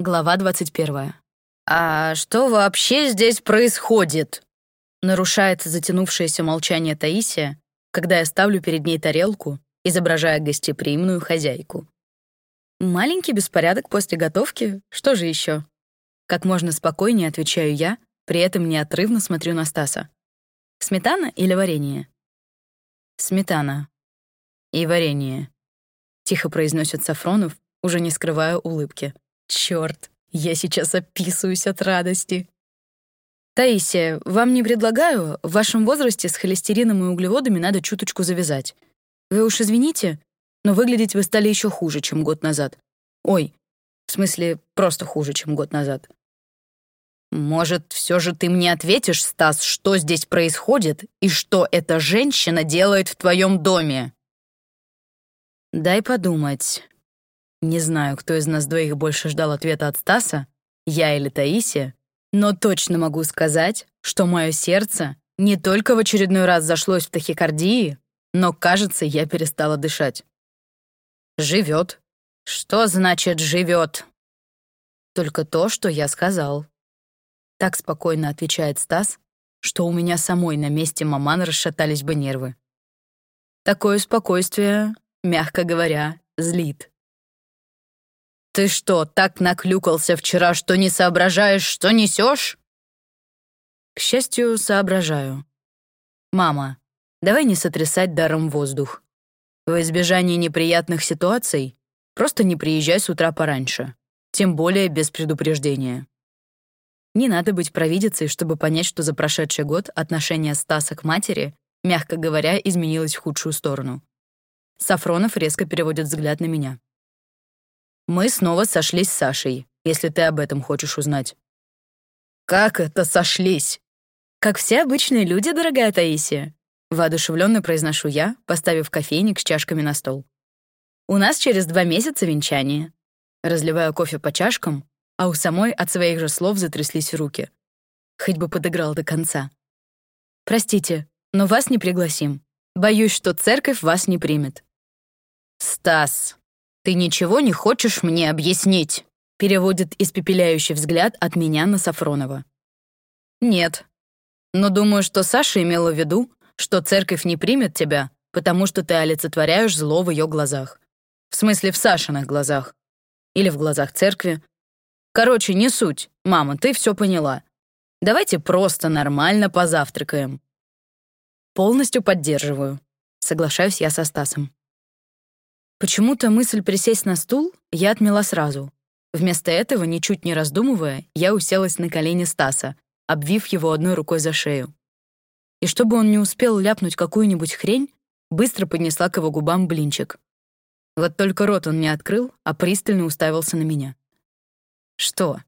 Глава 21. «А что вообще здесь происходит?» Нарушает затянувшееся молчание Таисия, когда я ставлю перед ней тарелку, изображая гостеприимную хозяйку. Маленький беспорядок после готовки, что же еще? Как можно спокойнее отвечаю я, при этом неотрывно смотрю на Стаса. Сметана или варенье? Сметана. И варенье. Тихо произносит Сафронов, уже не скрывая улыбки. Черт, я сейчас описываюсь от радости. Таисия, вам не предлагаю, в вашем возрасте с холестерином и углеводами надо чуточку завязать. Вы уж извините, но выглядеть вы стали еще хуже, чем год назад. Ой, в смысле, просто хуже, чем год назад. Может, все же ты мне ответишь, Стас, что здесь происходит и что эта женщина делает в твоем доме? Дай подумать. Не знаю, кто из нас двоих больше ждал ответа от Стаса, я или Таисия, но точно могу сказать, что мое сердце не только в очередной раз зашлось в тахикардии, но, кажется, я перестала дышать. Живет. Что значит живет? Только то, что я сказал. Так спокойно отвечает Стас, что у меня самой на месте маман расшатались бы нервы. Такое спокойствие, мягко говоря, злит. Ты что, так наклюкался вчера, что не соображаешь, что несешь? К счастью, соображаю. Мама, давай не сотрясать даром воздух. В избежании неприятных ситуаций просто не приезжай с утра пораньше, тем более без предупреждения. Не надо быть провидицей, чтобы понять, что за прошедший год отношение Стаса к матери, мягко говоря, изменилось в худшую сторону. Сафронов резко переводит взгляд на меня. Мы снова сошлись с Сашей, если ты об этом хочешь узнать. Как это сошлись? Как все обычные люди, дорогая Таисия. Воодушевленно произношу я, поставив кофейник с чашками на стол. У нас через два месяца венчание. Разливаю кофе по чашкам, а у самой от своих же слов затряслись руки. Хоть бы подыграл до конца. Простите, но вас не пригласим. Боюсь, что церковь вас не примет. Стас, «Ты ничего не хочешь мне объяснить?» переводит испепеляющий взгляд от меня на Сафронова. «Нет. Но думаю, что Саша имела в виду, что церковь не примет тебя, потому что ты олицетворяешь зло в ее глазах. В смысле, в Сашиных глазах. Или в глазах церкви. Короче, не суть. Мама, ты все поняла. Давайте просто нормально позавтракаем». «Полностью поддерживаю», — соглашаюсь я со Стасом. Почему-то мысль присесть на стул я отмела сразу. Вместо этого, ничуть не раздумывая, я уселась на колени Стаса, обвив его одной рукой за шею. И чтобы он не успел ляпнуть какую-нибудь хрень, быстро поднесла к его губам блинчик. Вот только рот он не открыл, а пристально уставился на меня. «Что?»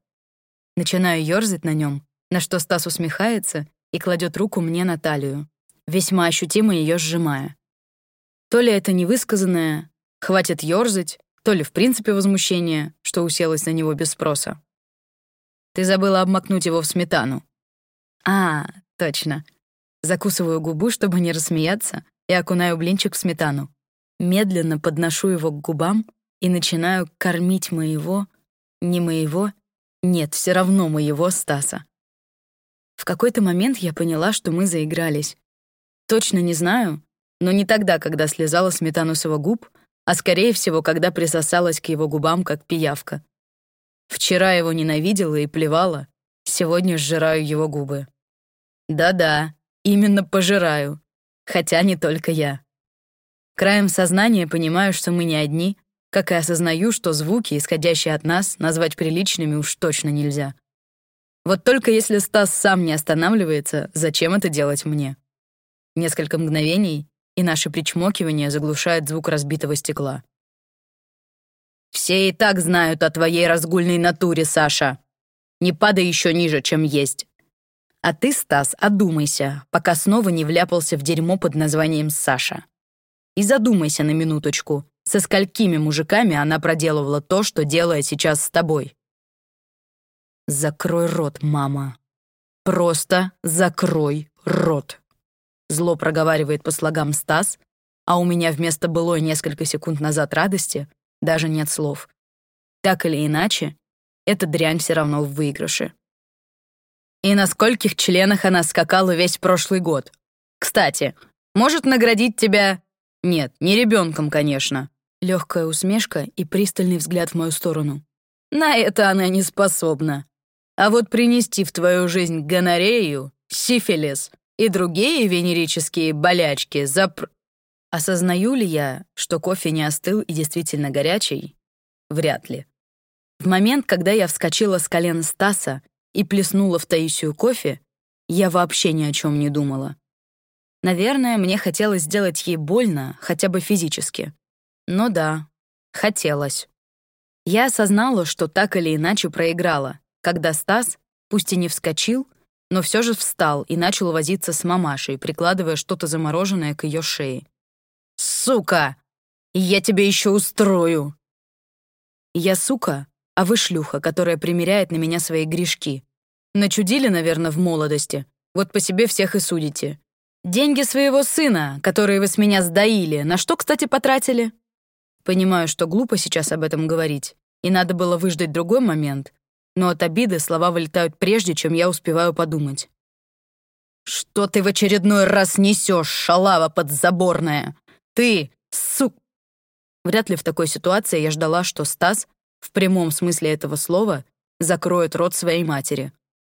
Начинаю ёрзать на нем, на что Стас усмехается и кладет руку мне на талию, весьма ощутимо ее сжимая. То ли это невысказанное, Хватит ёрзать, то ли в принципе возмущение, что уселась на него без спроса. Ты забыла обмакнуть его в сметану. А, точно. Закусываю губу, чтобы не рассмеяться, и окунаю блинчик в сметану. Медленно подношу его к губам и начинаю кормить моего, не моего, нет, все равно моего Стаса. В какой-то момент я поняла, что мы заигрались. Точно не знаю, но не тогда, когда слезала сметану с его губ, а скорее всего, когда присосалась к его губам, как пиявка. Вчера его ненавидела и плевала, сегодня сжираю его губы. Да-да, именно пожираю, хотя не только я. Краем сознания понимаю, что мы не одни, как и осознаю, что звуки, исходящие от нас, назвать приличными уж точно нельзя. Вот только если Стас сам не останавливается, зачем это делать мне? Несколько мгновений, и наше причмокивание заглушает звук разбитого стекла. «Все и так знают о твоей разгульной натуре, Саша. Не падай еще ниже, чем есть. А ты, Стас, одумайся, пока снова не вляпался в дерьмо под названием Саша. И задумайся на минуточку, со сколькими мужиками она проделывала то, что делает сейчас с тобой. Закрой рот, мама. Просто закрой рот. Зло проговаривает по слогам Стас, а у меня вместо былой несколько секунд назад радости даже нет слов. Так или иначе, эта дрянь все равно в выигрыше. И на скольких членах она скакала весь прошлый год? Кстати, может наградить тебя... Нет, не ребенком, конечно. Легкая усмешка и пристальный взгляд в мою сторону. На это она не способна. А вот принести в твою жизнь гонорею, сифилис и другие венерические болячки запр... Осознаю ли я, что кофе не остыл и действительно горячий? Вряд ли. В момент, когда я вскочила с колен Стаса и плеснула в Таисию кофе, я вообще ни о чем не думала. Наверное, мне хотелось сделать ей больно, хотя бы физически. Но да, хотелось. Я осознала, что так или иначе проиграла, когда Стас, пусть и не вскочил, но все же встал и начал возиться с мамашей, прикладывая что-то замороженное к ее шее. «Сука! Я тебе еще устрою!» Я сука, а вы шлюха, которая примеряет на меня свои грешки. Начудили, наверное, в молодости. Вот по себе всех и судите. Деньги своего сына, которые вы с меня сдаили, на что, кстати, потратили? Понимаю, что глупо сейчас об этом говорить, и надо было выждать другой момент, но от обиды слова вылетают прежде, чем я успеваю подумать. «Что ты в очередной раз несешь, шалава подзаборная? Ты, сук...» Вряд ли в такой ситуации я ждала, что Стас в прямом смысле этого слова, закроет рот своей матери.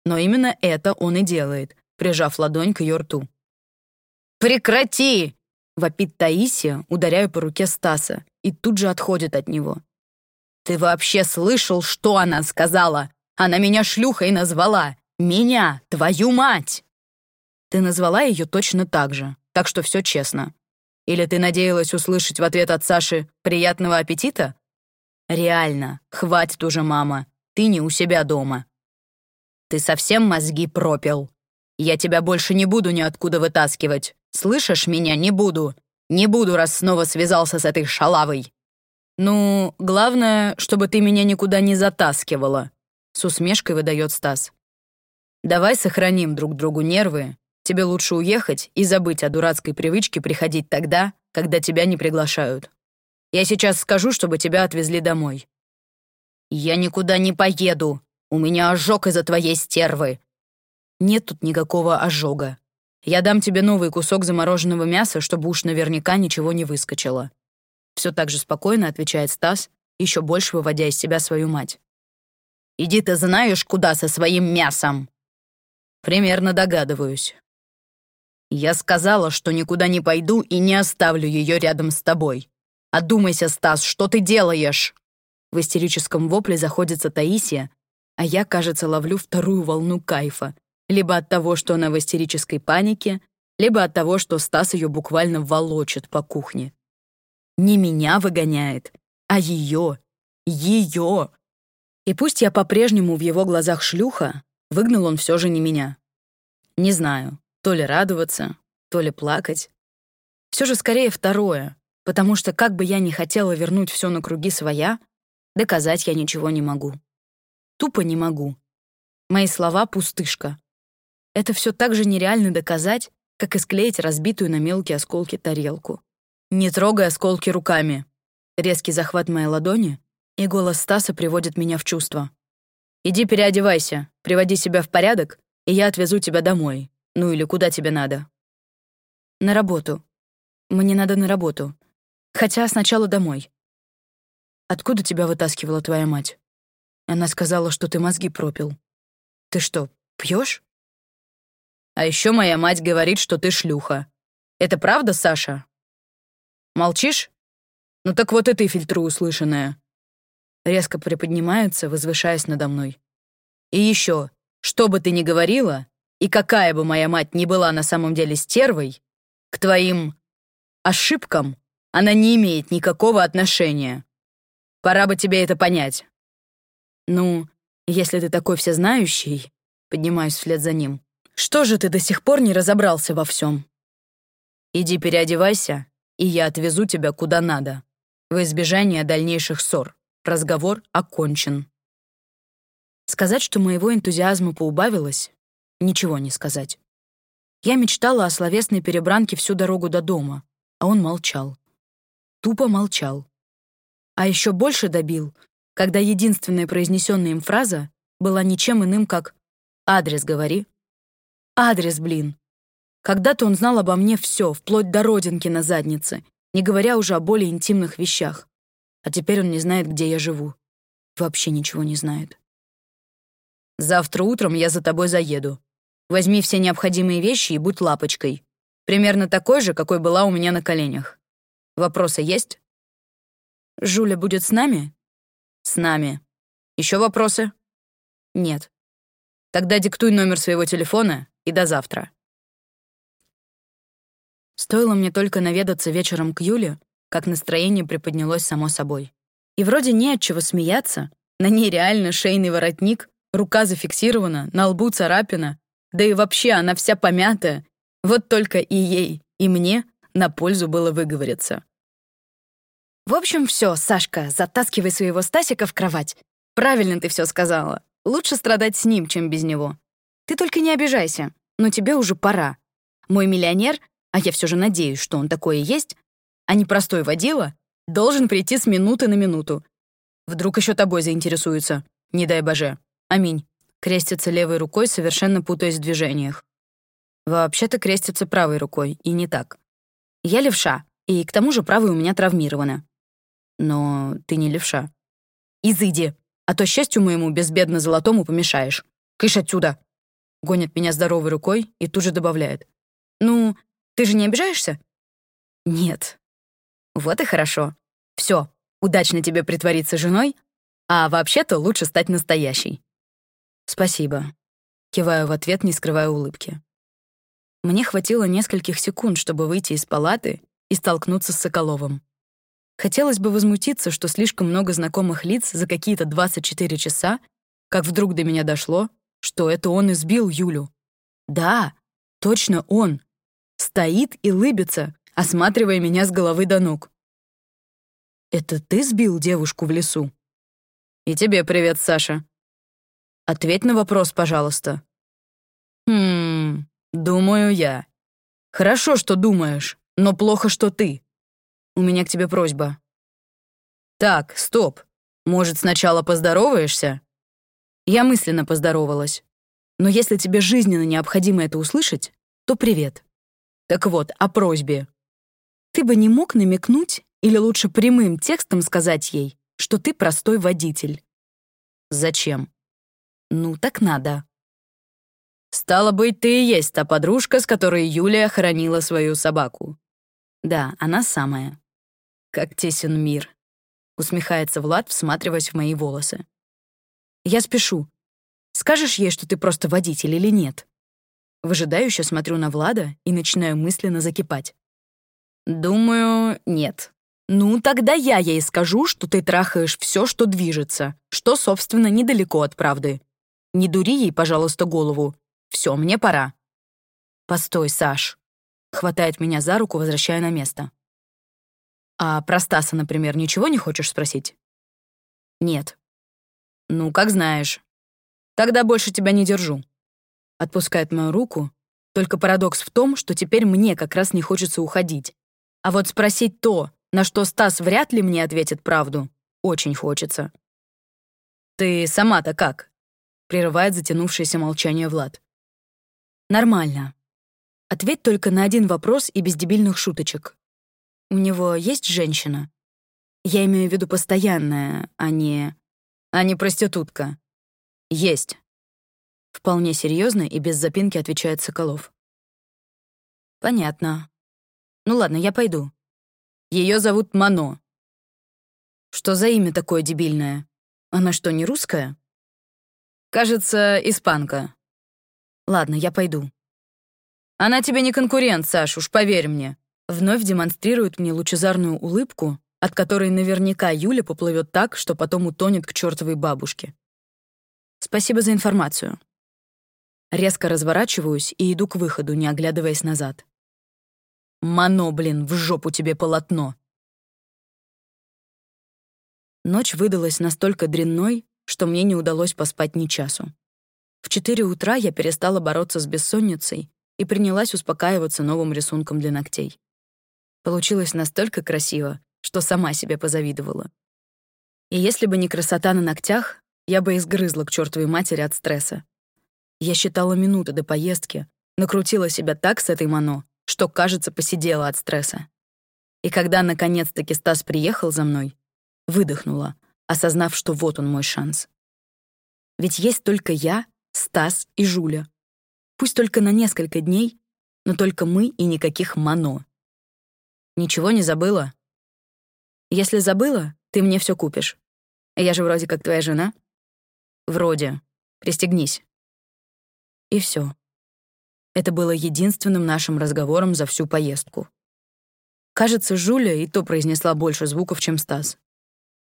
Но именно это он и делает, прижав ладонь к ее рту. «Прекрати!» — вопит Таисия, ударяя по руке Стаса, и тут же отходит от него. «Ты вообще слышал, что она сказала? Она меня шлюхой назвала! Меня, твою мать!» Ты назвала ее точно так же, так что все честно. Или ты надеялась услышать в ответ от Саши «приятного аппетита»? Реально, хватит уже, мама. Ты не у себя дома. Ты совсем мозги пропил. Я тебя больше не буду ниоткуда вытаскивать. Слышишь меня? Не буду. Не буду, раз снова связался с этой шалавой. Ну, главное, чтобы ты меня никуда не затаскивала. С усмешкой выдает Стас. Давай сохраним друг другу нервы. Тебе лучше уехать и забыть о дурацкой привычке приходить тогда, когда тебя не приглашают. Я сейчас скажу, чтобы тебя отвезли домой». «Я никуда не поеду. У меня ожог из-за твоей стервы». «Нет тут никакого ожога. Я дам тебе новый кусок замороженного мяса, чтобы уж наверняка ничего не выскочило». Все так же спокойно отвечает Стас, еще больше выводя из себя свою мать. «Иди ты знаешь, куда со своим мясом?» «Примерно догадываюсь». «Я сказала, что никуда не пойду и не оставлю ее рядом с тобой. «Одумайся, Стас, что ты делаешь?» В истерическом вопле заходится Таисия, а я, кажется, ловлю вторую волну кайфа. Либо от того, что она в истерической панике, либо от того, что Стас ее буквально волочит по кухне. Не меня выгоняет, а ее. Ее. И пусть я по-прежнему в его глазах шлюха, выгнал он все же не меня. Не знаю, то ли радоваться, то ли плакать. Все же скорее второе, потому что как бы я ни хотела вернуть все на круги своя, доказать я ничего не могу. Тупо не могу. Мои слова — пустышка. Это все так же нереально доказать, как и склеить разбитую на мелкие осколки тарелку. «Не трогай осколки руками!» Резкий захват моей ладони, и голос Стаса приводит меня в чувство. «Иди переодевайся, приводи себя в порядок, и я отвезу тебя домой. Ну или куда тебе надо?» «На работу. Мне надо на работу. Хотя сначала домой. Откуда тебя вытаскивала твоя мать? Она сказала, что ты мозги пропил. Ты что, пьешь? А еще моя мать говорит, что ты шлюха. Это правда, Саша? Молчишь? Ну так вот и ты фильтруй услышанное. Резко приподнимается, возвышаясь надо мной. И еще, что бы ты ни говорила, и какая бы моя мать ни была на самом деле стервой, к твоим ошибкам она не имеет никакого отношения. Пора бы тебе это понять. Ну, если ты такой всезнающий, поднимаюсь вслед за ним, что же ты до сих пор не разобрался во всем? Иди переодевайся, и я отвезу тебя куда надо. В избежание дальнейших ссор. Разговор окончен. Сказать, что моего энтузиазма поубавилось, ничего не сказать. Я мечтала о словесной перебранке всю дорогу до дома, а он молчал тупо молчал. А еще больше добил, когда единственная произнесенная им фраза была ничем иным, как «Адрес говори». Адрес, блин. Когда-то он знал обо мне все, вплоть до родинки на заднице, не говоря уже о более интимных вещах. А теперь он не знает, где я живу. Вообще ничего не знает. «Завтра утром я за тобой заеду. Возьми все необходимые вещи и будь лапочкой. Примерно такой же, какой была у меня на коленях. Вопросы есть?» «Жуля будет с нами?» «С нами. Еще вопросы?» «Нет». «Тогда диктуй номер своего телефона и до завтра». Стоило мне только наведаться вечером к Юле, как настроение приподнялось само собой. И вроде не от чего смеяться, на ней реально шейный воротник, рука зафиксирована, на лбу царапина, да и вообще она вся помятая. Вот только и ей, и мне на пользу было выговориться. В общем, все, Сашка, затаскивай своего Стасика в кровать. Правильно ты все сказала. Лучше страдать с ним, чем без него. Ты только не обижайся, но тебе уже пора. Мой миллионер, а я все же надеюсь, что он такое есть, а не простой водила, должен прийти с минуты на минуту. Вдруг еще тобой заинтересуется. Не дай боже. Аминь. Крестится левой рукой, совершенно путаясь в движениях. Вообще-то крестится правой рукой, и не так. Я левша, и к тому же правая у меня травмирована. Но ты не левша. Изыди, а то счастью моему безбедно золотому помешаешь. Кыш отсюда. Гонит меня здоровой рукой и тут же добавляет. Ну, ты же не обижаешься? Нет. Вот и хорошо. Все, удачно тебе притвориться женой, а вообще-то лучше стать настоящей. Спасибо. Киваю в ответ, не скрывая улыбки. Мне хватило нескольких секунд, чтобы выйти из палаты и столкнуться с Соколовым. Хотелось бы возмутиться, что слишком много знакомых лиц за какие-то 24 часа, как вдруг до меня дошло, что это он избил Юлю. Да, точно он. Стоит и лыбится, осматривая меня с головы до ног. «Это ты сбил девушку в лесу?» «И тебе привет, Саша». «Ответь на вопрос, пожалуйста». «Хм, думаю я». «Хорошо, что думаешь, но плохо, что ты. У меня к тебе просьба». «Так, стоп. Может, сначала поздороваешься?» Я мысленно поздоровалась. Но если тебе жизненно необходимо это услышать, то привет. Так вот, о просьбе. Ты бы не мог намекнуть или лучше прямым текстом сказать ей, что ты простой водитель. Зачем? Ну, так надо. Стало быть, ты и есть та подружка, с которой Юлия хоронила свою собаку. Да, она самая. Как тесен мир. Усмехается Влад, всматриваясь в мои волосы. Я спешу. Скажешь ей, что ты просто водитель или нет? Выжидающе смотрю на Влада и начинаю мысленно закипать. Думаю, нет. Ну, тогда я ей скажу, что ты трахаешь все, что движется, что, собственно, недалеко от правды. Не дури ей, пожалуйста, голову. Все, мне пора. Постой, Саш. Хватает меня за руку, возвращая на место. А про Стаса, например, ничего не хочешь спросить? Нет. Ну, как знаешь. Тогда больше тебя не держу. Отпускает мою руку. Только парадокс в том, что теперь мне как раз не хочется уходить. А вот спросить то, на что Стас вряд ли мне ответит правду, очень хочется. «Ты сама-то как?» — прерывает затянувшееся молчание Влад. «Нормально. Ответь только на один вопрос и без дебильных шуточек. У него есть женщина? Я имею в виду постоянная, а не... а не проститутка. Есть. Вполне серьезно и без запинки отвечает Соколов. Понятно. Ну ладно, я пойду. Ее зовут Мано. Что за имя такое дебильное? Она что, не русская? Кажется, испанка. Ладно, я пойду. Она тебе не конкурент, Саш, уж поверь мне вновь демонстрирует мне лучезарную улыбку, от которой наверняка Юля поплывет так, что потом утонет к чертовой бабушке. Спасибо за информацию. Резко разворачиваюсь и иду к выходу, не оглядываясь назад. Мано, блин, в жопу тебе полотно. Ночь выдалась настолько дрянной, что мне не удалось поспать ни часу. В четыре утра я перестала бороться с бессонницей и принялась успокаиваться новым рисунком для ногтей. Получилось настолько красиво, что сама себе позавидовала. И если бы не красота на ногтях, я бы изгрызла к чертовой матери от стресса. Я считала минуты до поездки, накрутила себя так с этой мано, что, кажется, посидела от стресса. И когда наконец-таки Стас приехал за мной, выдохнула, осознав, что вот он мой шанс. Ведь есть только я, Стас и Жуля. Пусть только на несколько дней, но только мы и никаких мано. Ничего не забыла? Если забыла, ты мне все купишь. Я же вроде как твоя жена. Вроде. Пристегнись. И все. Это было единственным нашим разговором за всю поездку. Кажется, Жуля и то произнесла больше звуков, чем Стас.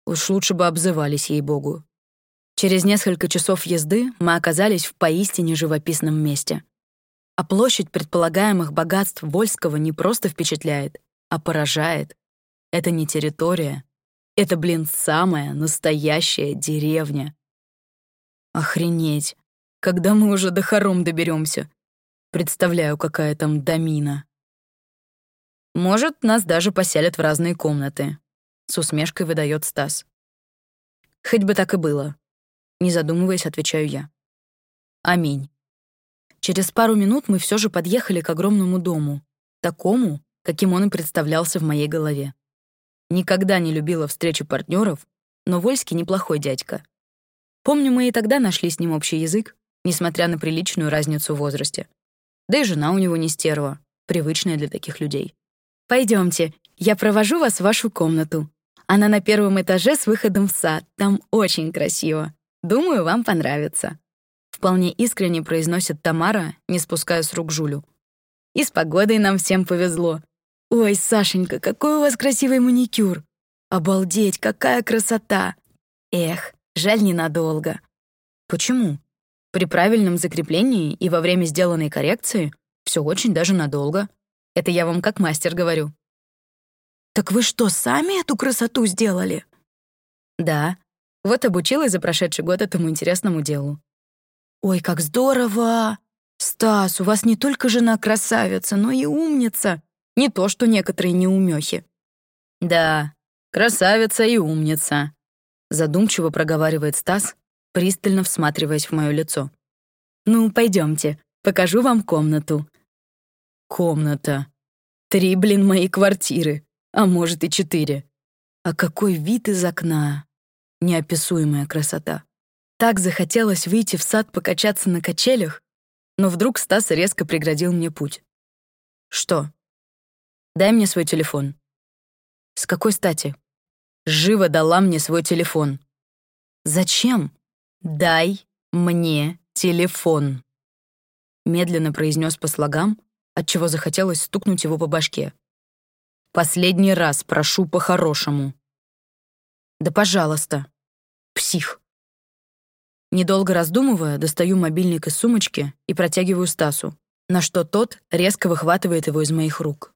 Уж лучше бы обзывались ей-богу. Через несколько часов езды мы оказались в поистине живописном месте. А площадь предполагаемых богатств Вольского не просто впечатляет, а поражает. Это не территория. Это, блин, самая настоящая деревня. Охренеть. Когда мы уже до хором доберемся? Представляю, какая там домина. Может, нас даже поселят в разные комнаты. С усмешкой выдает Стас. Хоть бы так и было. Не задумываясь, отвечаю я. Аминь. Через пару минут мы все же подъехали к огромному дому. Такому, каким он и представлялся в моей голове. Никогда не любила встречи партнеров, но Вольский неплохой дядька. Помню, мы и тогда нашли с ним общий язык, несмотря на приличную разницу в возрасте. Да и жена у него не стерва, привычная для таких людей. Пойдемте, я провожу вас в вашу комнату. Она на первом этаже с выходом в сад. Там очень красиво. Думаю, вам понравится. Вполне искренне произносит Тамара, не спуская с рук Жулю. И с погодой нам всем повезло. Ой, Сашенька, какой у вас красивый маникюр. Обалдеть, какая красота. Эх, жаль ненадолго. Почему? При правильном закреплении и во время сделанной коррекции все очень даже надолго. Это я вам как мастер говорю. Так вы что, сами эту красоту сделали? Да. Вот обучилась за прошедший год этому интересному делу. Ой, как здорово! Стас, у вас не только жена красавица, но и умница. Не то, что некоторые неумехи. Да, красавица и умница. Задумчиво проговаривает Стас, пристально всматриваясь в мое лицо. Ну, пойдемте, покажу вам комнату. Комната. Три, блин, мои квартиры. А может и четыре. А какой вид из окна. Неописуемая красота. Так захотелось выйти в сад покачаться на качелях, но вдруг Стас резко преградил мне путь. «Что? Дай мне свой телефон». «С какой стати?» Живо дала мне свой телефон. «Зачем?» «Дай мне телефон», — медленно произнес по слогам, отчего захотелось стукнуть его по башке. «Последний раз прошу по-хорошему». «Да пожалуйста». Псих. Недолго раздумывая, достаю мобильник из сумочки и протягиваю Стасу, на что тот резко выхватывает его из моих рук.